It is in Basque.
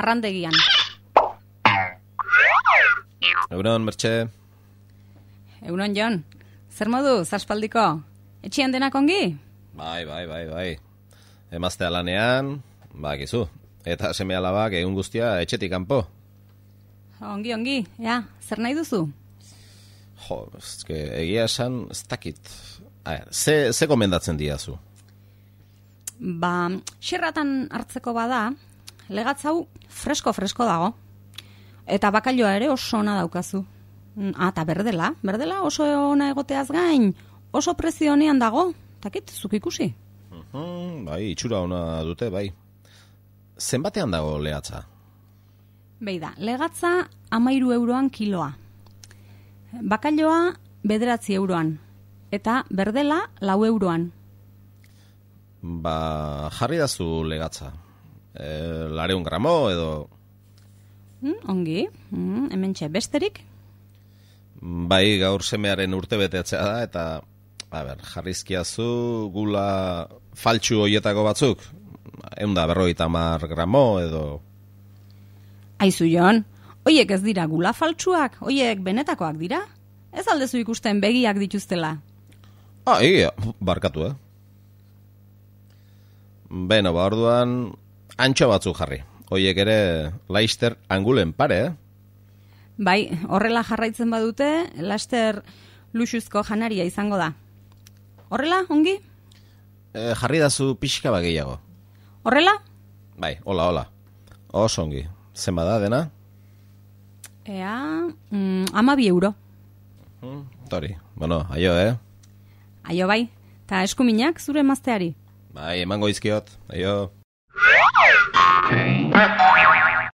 arrandegian. Egunon, Mertxe. Egunon, Jon. Zer modu, zaspaldiko? Etxian denak ongi? Bai, bai, bai, bai. Emaztea lanean, bakizu. Eta seme alabak egun guztia etxetik kanpo. Ongi, ongi, ja, zer nahi duzu? Jo, ezke, egia esan, ez dakit. A, ze, ze komendatzen diazu? Ba, xerratan hartzeko bada, legatzau fresko-fresko dago. Eta bakailoa ere oso ona daukazu. Mm, Ah, eta berdela, berdela oso ona egoteaz gain, oso prezio honean dago. Takit, zuk ikusi. Mhm, bai, itxura ona dute, bai. Zenbatean dago lehatza? Beida, legatza amairu euroan kiloa. Bakailoa bederatzi euroan. Eta berdela lau euroan. Ba, jarri dazu legatza. E, lareun gramo edo... Mm, ongi, mm, hemen besterik? Bai, gaur semearen urte betetzea da, eta, a ber, jarrizkiazu gula faltsu hoietako batzuk. Egun da, berroita mar gramo edo... Aizu Jon, hoiek ez dira gula faltsuak, hoiek benetakoak dira? Ez aldezu ikusten begiak dituztela. Ah, egia, barkatu, eh? Beno, ba, orduan, antxo batzuk jarri. Hoiek ere, laister angulen pare, eh? Bai, horrela jarraitzen badute, laster luxuzko janaria izango da. Horrela, ongi? E, jarri dazu pixka bat gehiago. Horrela? Bai, hola, hola. Oso ongi. Zenba da, dena? Ea, mm, ama bi euro. Hmm, tori, bueno, aio, eh? Aio bai, eta eskuminak zure mazteari. Bai, emango izkiot, aio. Okay.